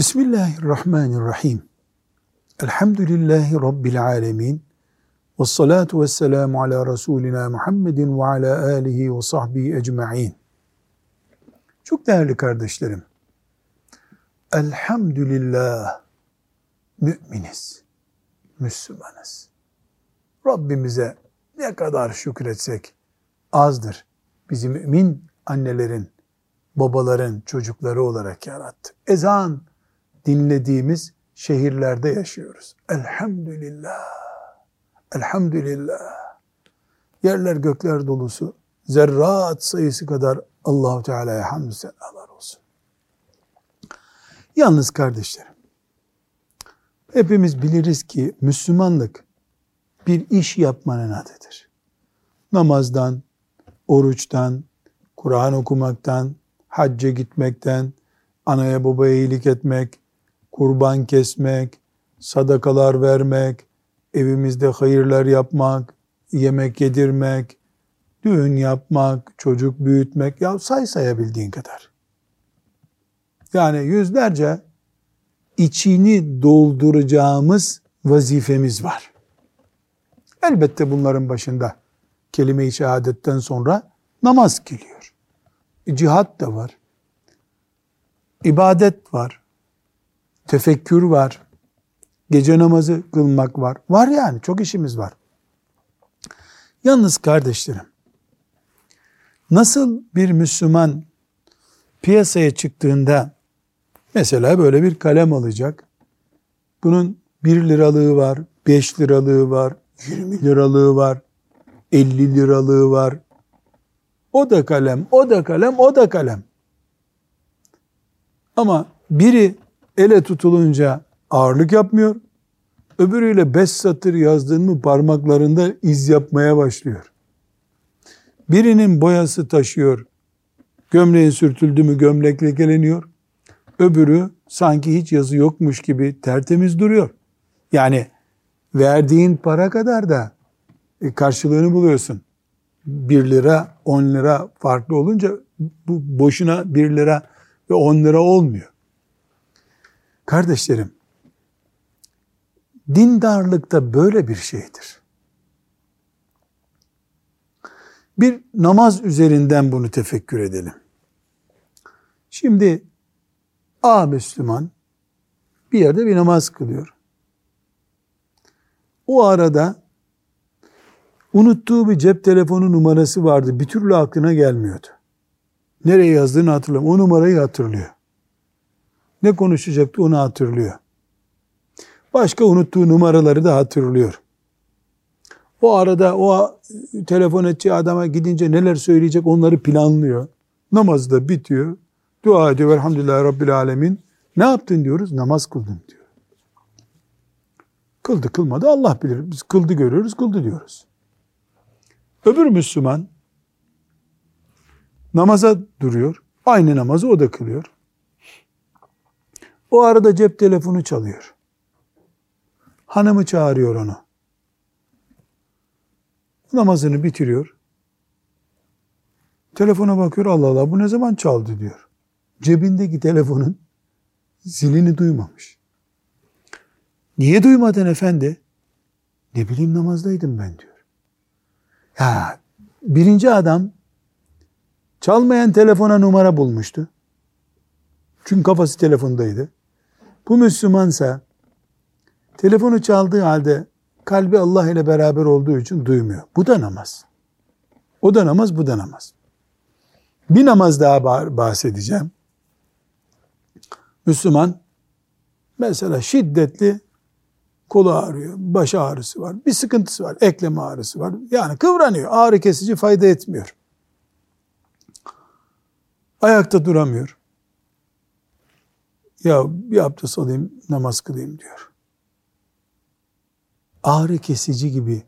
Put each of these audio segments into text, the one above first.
Bismillahirrahmanirrahim. Elhamdülillahi Rabbil alemin. Ve salatu ve selamu ala Resulina Muhammedin ve ala alihi ve sahbihi ecma'in. Çok değerli kardeşlerim. Elhamdülillah müminiz, Müslümanız. Rabbimize ne kadar şükretsek azdır. Bizi mümin annelerin, babaların çocukları olarak yarattı. Ezan dinlediğimiz şehirlerde yaşıyoruz. Elhamdülillah. Elhamdülillah. Yerler gökler dolusu. Zerrat sayısı kadar Allahu Teala'ya hamdü senalar olsun. Yalnız kardeşlerim, hepimiz biliriz ki Müslümanlık bir iş yapmanın adıdır. Namazdan, oruçtan, Kur'an okumaktan, hacca gitmekten, anaya babaya iyilik etmek, kurban kesmek, sadakalar vermek, evimizde hayırlar yapmak, yemek yedirmek, düğün yapmak, çocuk büyütmek, ya say sayabildiğin kadar. Yani yüzlerce içini dolduracağımız vazifemiz var. Elbette bunların başında kelime-i şehadetten sonra namaz geliyor. Cihat da var. İbadet var. Tefekkür var. Gece namazı kılmak var. Var yani çok işimiz var. Yalnız kardeşlerim, nasıl bir Müslüman piyasaya çıktığında mesela böyle bir kalem alacak. Bunun 1 liralığı var, 5 liralığı var, 20 liralığı var, 50 liralığı var. O da kalem, o da kalem, o da kalem. Ama biri ele tutulunca ağırlık yapmıyor. Öbürüyle beş satır yazdığın mı parmaklarında iz yapmaya başlıyor. Birinin boyası taşıyor. Gömleğin sürtüldü mü gömlek lekeleniyor. Öbürü sanki hiç yazı yokmuş gibi tertemiz duruyor. Yani verdiğin para kadar da e, karşılığını buluyorsun. 1 lira 10 lira farklı olunca bu boşuna 1 lira ve 10 lira olmuyor. Kardeşlerim, dindarlıkta böyle bir şeydir. Bir namaz üzerinden bunu tefekkür edelim. Şimdi A Müslüman bir yerde bir namaz kılıyor. O arada unuttuğu bir cep telefonu numarası vardı. Bir türlü aklına gelmiyordu. Nereye yazdığını hatırlamıyor. O numarayı hatırlıyor. Ne konuşacaktı onu hatırlıyor. Başka unuttuğu numaraları da hatırlıyor. O arada o telefon edeceği adama gidince neler söyleyecek onları planlıyor. Namaz da bitiyor. Dua ediyor. Elhamdülillah Rabbil Alemin. Ne yaptın diyoruz? Namaz kıldın diyor. Kıldı kılmadı Allah bilir. Biz kıldı görüyoruz, kıldı diyoruz. Öbür Müslüman namaza duruyor. Aynı namazı o da kılıyor. O arada cep telefonu çalıyor. Hanımı çağırıyor onu. Namazını bitiriyor. Telefona bakıyor Allah Allah bu ne zaman çaldı diyor. Cebindeki telefonun zilini duymamış. Niye duymadın efendi? Ne bileyim namazdaydım ben diyor. Ya birinci adam çalmayan telefona numara bulmuştu. Çünkü kafası telefondaydı. Bu Müslümansa telefonu çaldığı halde kalbi Allah ile beraber olduğu için duymuyor. Bu da namaz. O da namaz, bu da namaz. Bir namaz daha bahsedeceğim. Müslüman mesela şiddetli kolu ağrıyor, baş ağrısı var, bir sıkıntısı var, eklem ağrısı var. Yani kıvranıyor, ağrı kesici fayda etmiyor. Ayakta duramıyor. Ya bir abdest alayım, namaz kılayım diyor. Ağrı kesici gibi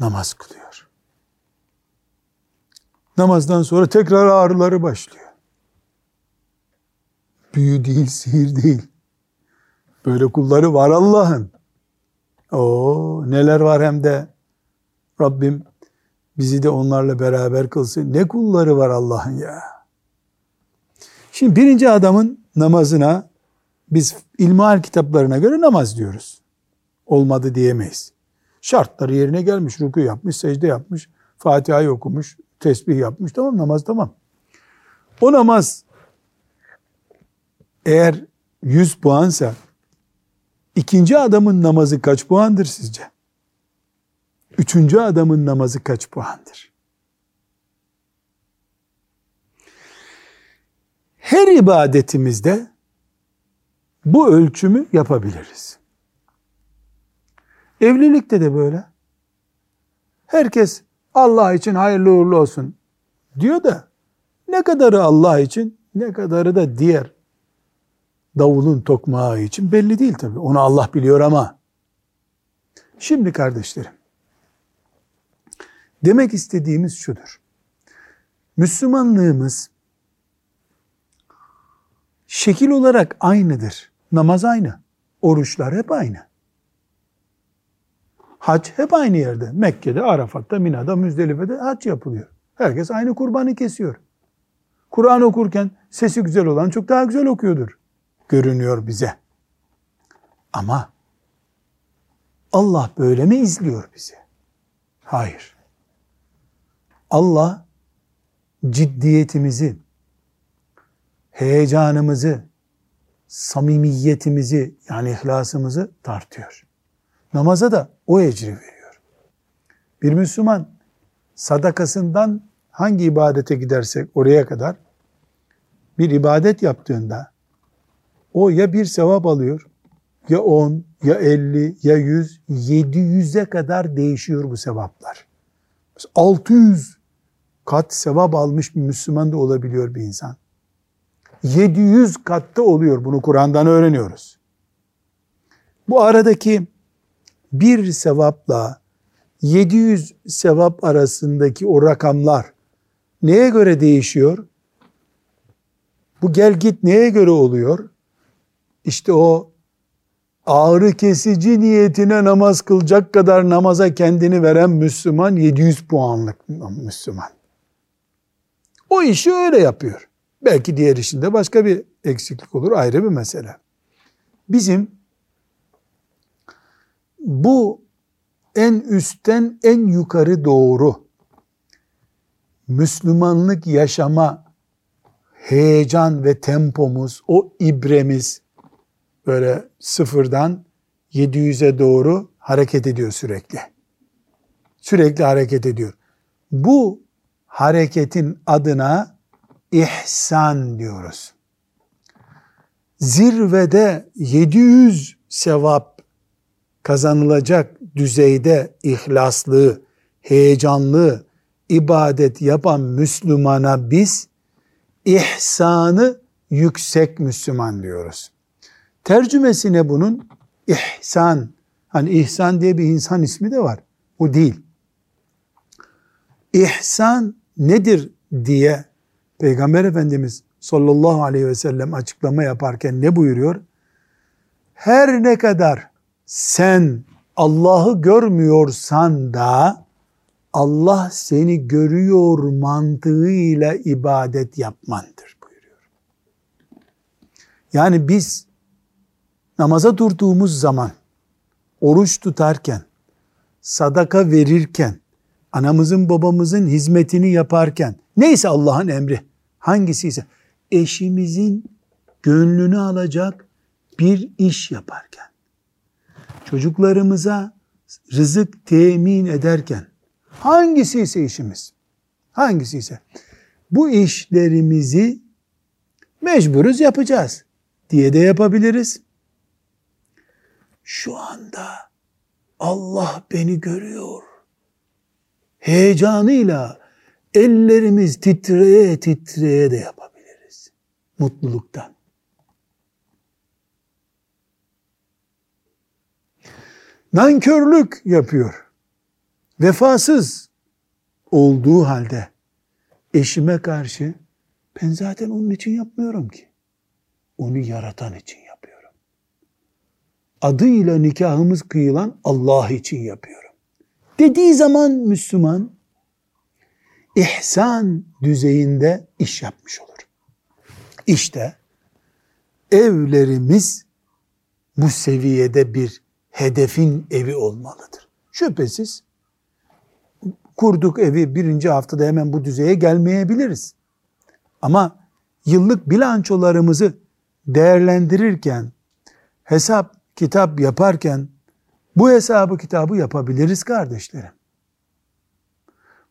namaz kılıyor. Namazdan sonra tekrar ağrıları başlıyor. Büyü değil, sihir değil. Böyle kulları var Allah'ın. O neler var hem de Rabbim bizi de onlarla beraber kılsın. Ne kulları var Allah'ın ya. Şimdi birinci adamın namazına Biz ilmihal kitaplarına göre namaz diyoruz. Olmadı diyemeyiz. Şartları yerine gelmiş, ruku yapmış, secde yapmış, Fatiha'yı okumuş, tesbih yapmış. Tamam namaz tamam. O namaz eğer 100 puansa ikinci adamın namazı kaç puandır sizce? Üçüncü adamın namazı kaç puandır? Her ibadetimizde bu ölçümü yapabiliriz. Evlilikte de böyle. Herkes Allah için hayırlı uğurlu olsun diyor da ne kadarı Allah için ne kadarı da diğer davulun tokmağı için belli değil tabi. Onu Allah biliyor ama şimdi kardeşlerim demek istediğimiz şudur. Müslümanlığımız şekil olarak aynıdır. Namaz aynı. Oruçlar hep aynı. Hac hep aynı yerde. Mekke'de, Arafat'ta, Mina'da, Müzdelife'de hac yapılıyor. Herkes aynı kurbanı kesiyor. Kur'an okurken sesi güzel olan çok daha güzel okuyordur. Görünüyor bize. Ama Allah böyle mi izliyor bizi? Hayır. Allah ciddiyetimizi, heyecanımızı, samimiyetimizi yani ihlasımızı tartıyor. Namaza da o ecri veriyor. Bir Müslüman sadakasından hangi ibadete gidersek oraya kadar bir ibadet yaptığında o ya bir sevap alıyor ya 10 ya 50 ya 100 700'e kadar değişiyor bu sevaplar. 600 kat sevap almış bir Müslüman da olabiliyor bir insan. 700 katta oluyor bunu Kur'an'dan öğreniyoruz. Bu aradaki bir sevapla 700 sevap arasındaki o rakamlar neye göre değişiyor? Bu gel git neye göre oluyor? İşte o ağrı kesici niyetine namaz kılacak kadar namaza kendini veren Müslüman 700 puanlık Müslüman. O işi öyle yapıyor. Belki diğer işinde başka bir eksiklik olur ayrı bir mesele. Bizim bu en üstten en yukarı doğru Müslümanlık yaşama heyecan ve tempomuz, o ibremiz böyle sıfırdan 700'e doğru hareket ediyor sürekli. Sürekli hareket ediyor. Bu hareketin adına ihsan diyoruz. Zirvede 700 sevap kazanılacak düzeyde ihlaslı, heyecanlı ibadet yapan Müslümana biz ihsanı yüksek Müslüman diyoruz. Tercümesine bunun ihsan, hani ihsan diye bir insan ismi de var. O değil. İhsan nedir diye Peygamber Efendimiz sallallahu aleyhi ve sellem açıklama yaparken ne buyuruyor? Her ne kadar sen Allah'ı görmüyorsan da Allah seni görüyor mantığıyla ibadet yapmandır buyuruyor. Yani biz namaza durduğumuz zaman, oruç tutarken, sadaka verirken, anamızın babamızın hizmetini yaparken, neyse Allah'ın emri, hangisi ise eşimizin gönlünü alacak bir iş yaparken, çocuklarımıza rızık temin ederken, hangisi ise işimiz, hangisi ise bu işlerimizi mecburuz yapacağız diye de yapabiliriz. Şu anda Allah beni görüyor. Heyecanıyla ellerimiz titreye titreye de yapabiliriz. Mutluluktan. Nankörlük yapıyor. Vefasız olduğu halde eşime karşı ben zaten onun için yapmıyorum ki. Onu yaratan için yapıyorum. Adıyla nikahımız kıyılan Allah için yapıyorum. Dediği zaman Müslüman ihsan düzeyinde iş yapmış olur. İşte evlerimiz bu seviyede bir hedefin evi olmalıdır. Şüphesiz kurduk evi birinci haftada hemen bu düzeye gelmeyebiliriz. Ama yıllık bilançolarımızı değerlendirirken, hesap kitap yaparken bu hesabı kitabı yapabiliriz kardeşlerim.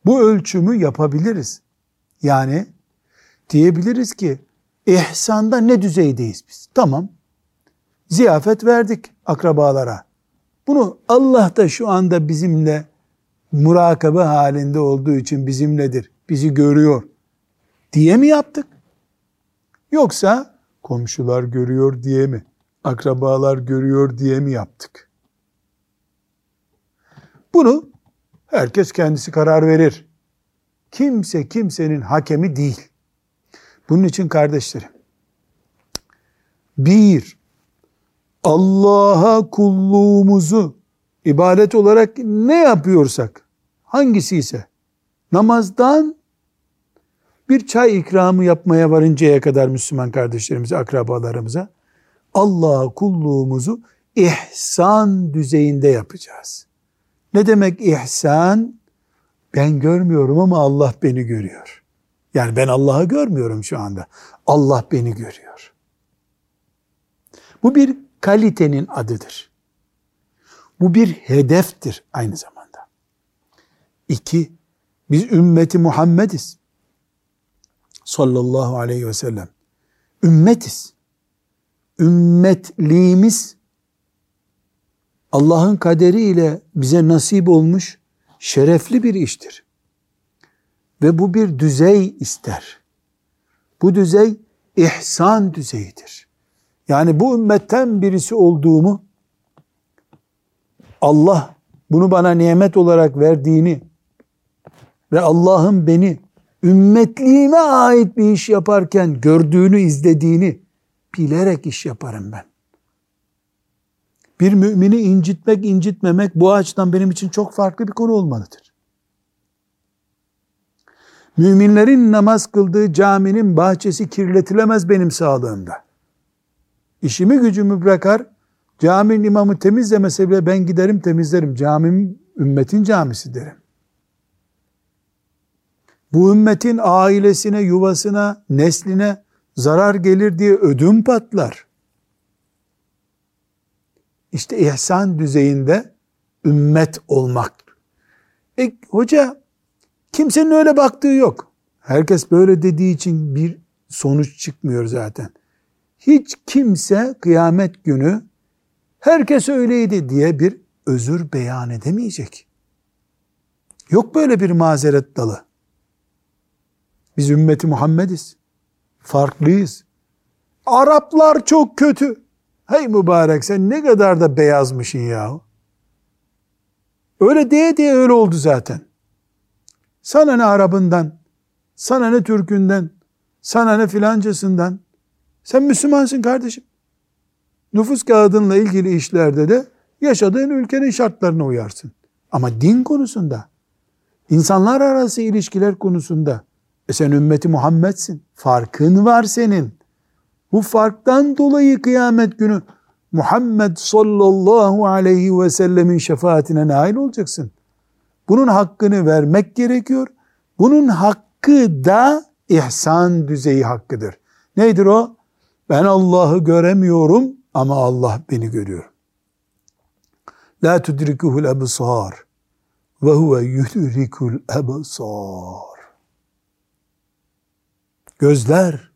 Bu ölçümü yapabiliriz. Yani diyebiliriz ki ihsanda ne düzeydeyiz biz? Tamam. Ziyafet verdik akrabalara. Bunu Allah da şu anda bizimle murakabe halinde olduğu için bizimledir. Bizi görüyor diye mi yaptık? Yoksa komşular görüyor diye mi? Akrabalar görüyor diye mi yaptık? Bunu herkes kendisi karar verir. Kimse kimsenin hakemi değil. Bunun için kardeşlerim, bir, Allah'a kulluğumuzu ibadet olarak ne yapıyorsak, hangisi ise, namazdan bir çay ikramı yapmaya varıncaya kadar Müslüman kardeşlerimize, akrabalarımıza, Allah'a kulluğumuzu ihsan düzeyinde yapacağız. Ne demek ihsan? Ben görmüyorum ama Allah beni görüyor. Yani ben Allah'ı görmüyorum şu anda. Allah beni görüyor. Bu bir kalitenin adıdır. Bu bir hedeftir aynı zamanda. İki, biz ümmeti Muhammediz. Sallallahu aleyhi ve sellem. Ümmetiz. Ümmetliğimiz Allah'ın kaderiyle bize nasip olmuş şerefli bir iştir. Ve bu bir düzey ister. Bu düzey ihsan düzeyidir. Yani bu ümmetten birisi olduğumu Allah bunu bana nimet olarak verdiğini ve Allah'ın beni ümmetliğime ait bir iş yaparken gördüğünü, izlediğini bilerek iş yaparım ben. Bir mümini incitmek, incitmemek bu açıdan benim için çok farklı bir konu olmalıdır. Müminlerin namaz kıldığı caminin bahçesi kirletilemez benim sağlığımda. İşimi gücümü bırakar, caminin imamı temizlemese bile ben giderim temizlerim. Camim ümmetin camisi derim. Bu ümmetin ailesine, yuvasına, nesline zarar gelir diye ödüm patlar. İşte ihsan düzeyinde ümmet olmak. E, hoca kimsenin öyle baktığı yok. Herkes böyle dediği için bir sonuç çıkmıyor zaten. Hiç kimse kıyamet günü herkes öyleydi diye bir özür beyan edemeyecek. Yok böyle bir mazeret dalı. Biz ümmeti Muhammediz. Farklıyız. Araplar çok kötü. Hey mübarek sen ne kadar da beyazmışsın ya. Öyle diye diye öyle oldu zaten. Sana ne Arabından, sana ne Türk'ünden, sana ne filancasından. Sen Müslümansın kardeşim. Nüfus kağıdınla ilgili işlerde de yaşadığın ülkenin şartlarına uyarsın. Ama din konusunda, insanlar arası ilişkiler konusunda, e sen ümmeti Muhammed'sin. Farkın var senin. Bu farktan dolayı kıyamet günü Muhammed sallallahu aleyhi ve sellemin şefaatine nail olacaksın. Bunun hakkını vermek gerekiyor. Bunun hakkı da ihsan düzeyi hakkıdır. Nedir o? Ben Allah'ı göremiyorum ama Allah beni görüyor. La tudrikuhul ebsar ve huve yudrikul ebsar. Gözler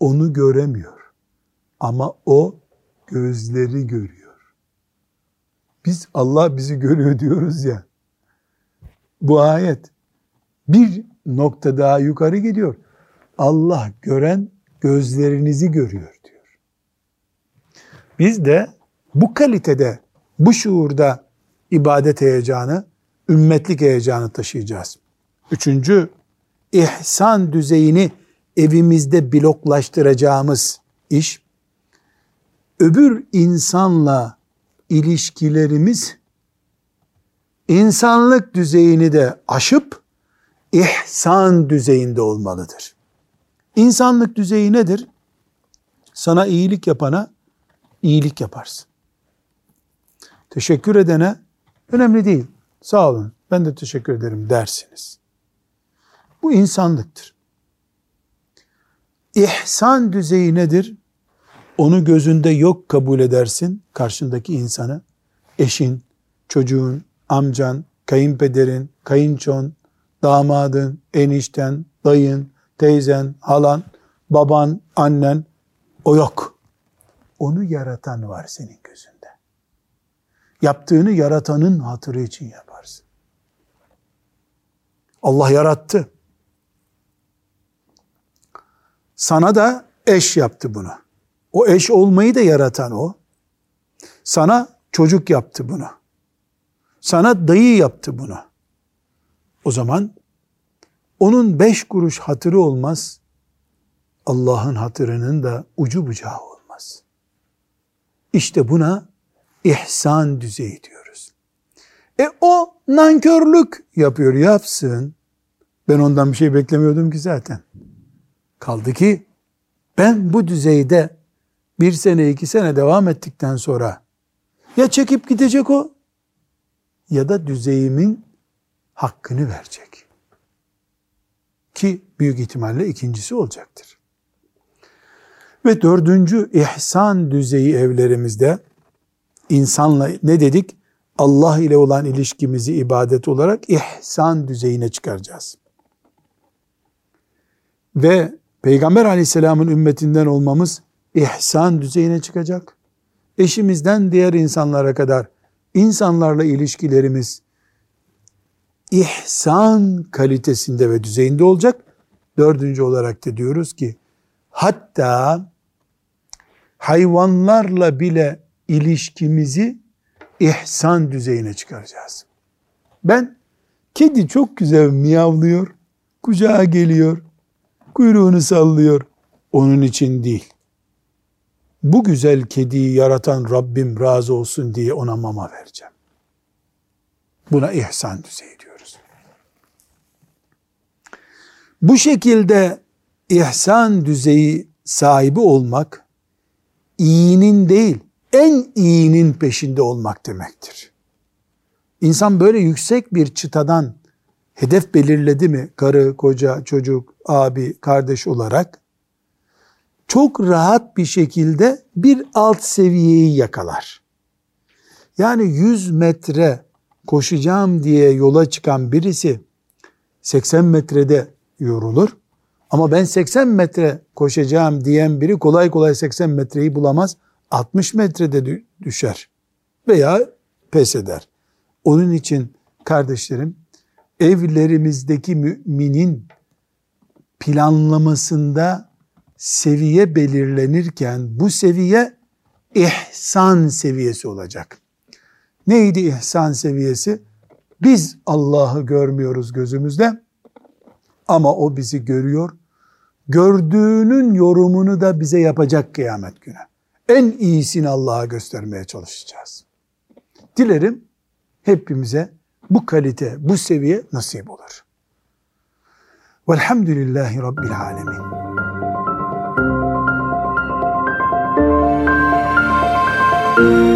onu göremiyor. Ama o gözleri görüyor. Biz Allah bizi görüyor diyoruz ya. Bu ayet bir nokta daha yukarı gidiyor. Allah gören gözlerinizi görüyor diyor. Biz de bu kalitede, bu şuurda ibadet heyecanı, ümmetlik heyecanı taşıyacağız. Üçüncü, ihsan düzeyini evimizde bloklaştıracağımız iş, öbür insanla ilişkilerimiz insanlık düzeyini de aşıp ihsan düzeyinde olmalıdır. İnsanlık düzeyi nedir? Sana iyilik yapana iyilik yaparsın. Teşekkür edene önemli değil. Sağ olun ben de teşekkür ederim dersiniz. Bu insanlıktır. İhsan düzeyi nedir? Onu gözünde yok kabul edersin karşındaki insanı. Eşin, çocuğun, amcan, kayınpederin, kayınçon, damadın, enişten, dayın, teyzen, halan, baban, annen o yok. Onu yaratan var senin gözünde. Yaptığını yaratanın hatırı için yaparsın. Allah yarattı. Sana da eş yaptı bunu. O eş olmayı da yaratan o. Sana çocuk yaptı bunu. Sana dayı yaptı bunu. O zaman onun beş kuruş hatırı olmaz. Allah'ın hatırının da ucu bucağı olmaz. İşte buna ihsan düzeyi diyoruz. E o nankörlük yapıyor, yapsın. Ben ondan bir şey beklemiyordum ki zaten. Kaldı ki ben bu düzeyde bir sene iki sene devam ettikten sonra ya çekip gidecek o ya da düzeyimin hakkını verecek. Ki büyük ihtimalle ikincisi olacaktır. Ve dördüncü ihsan düzeyi evlerimizde insanla ne dedik? Allah ile olan ilişkimizi ibadet olarak ihsan düzeyine çıkaracağız. Ve Peygamber aleyhisselamın ümmetinden olmamız ihsan düzeyine çıkacak. Eşimizden diğer insanlara kadar insanlarla ilişkilerimiz ihsan kalitesinde ve düzeyinde olacak. Dördüncü olarak da diyoruz ki hatta hayvanlarla bile ilişkimizi ihsan düzeyine çıkaracağız. Ben kedi çok güzel miyavlıyor, kucağa geliyor, kuyruğunu sallıyor. Onun için değil. Bu güzel kediyi yaratan Rabbim razı olsun diye ona mama vereceğim. Buna ihsan düzeyi diyoruz. Bu şekilde ihsan düzeyi sahibi olmak iyinin değil, en iyinin peşinde olmak demektir. İnsan böyle yüksek bir çıtadan hedef belirledi mi karı, koca, çocuk, abi, kardeş olarak çok rahat bir şekilde bir alt seviyeyi yakalar. Yani 100 metre koşacağım diye yola çıkan birisi 80 metrede yorulur. Ama ben 80 metre koşacağım diyen biri kolay kolay 80 metreyi bulamaz. 60 metrede düşer veya pes eder. Onun için kardeşlerim evlerimizdeki müminin planlamasında seviye belirlenirken bu seviye ihsan seviyesi olacak. Neydi ihsan seviyesi? Biz Allah'ı görmüyoruz gözümüzde ama o bizi görüyor. Gördüğünün yorumunu da bize yapacak kıyamet günü. En iyisini Allah'a göstermeye çalışacağız. Dilerim hepimize bu kalite, bu seviye nasip olur. Velhamdülillahi Rabbil Alemin. Müzik